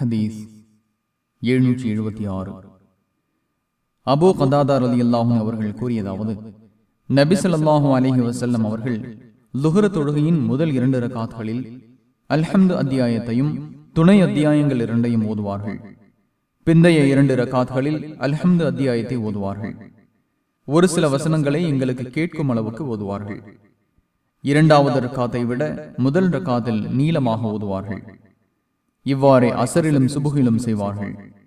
ஹதீஸ் எழுநூற்றி எழுபத்தி ஆறு. அபோ கதாதார் அலி அல்லாஹும் அவர்கள் கூறியதாவது நபி ஸல்லல்லாஹு அலைஹி வஸல்லம் அவர்கள் லுஹர தொழுகையின் முதல் இரண்டு ரகாத்களில் அல்ஹம்து அத்தியாயத்தையும் துணை அத்தியாயங்கள் இரண்டையும் ஓதுவார்கள். பிந்தைய இரண்டு ரகாத்களில் அல்ஹம்து அத்தியாயத்தை ஓதுவார்கள். ஒரு சில வசனங்களை எங்களுக்கு கேட்கும் அளவுக்கு ஓதுவார்கள். இரண்டாவது ரக்காத்தை விட முதல் ரக்காத்தில் நீளமாக ஓதுவார்கள். இவ்வாறே அசரிலும் சுபுகிலும் செய்வார்கள்.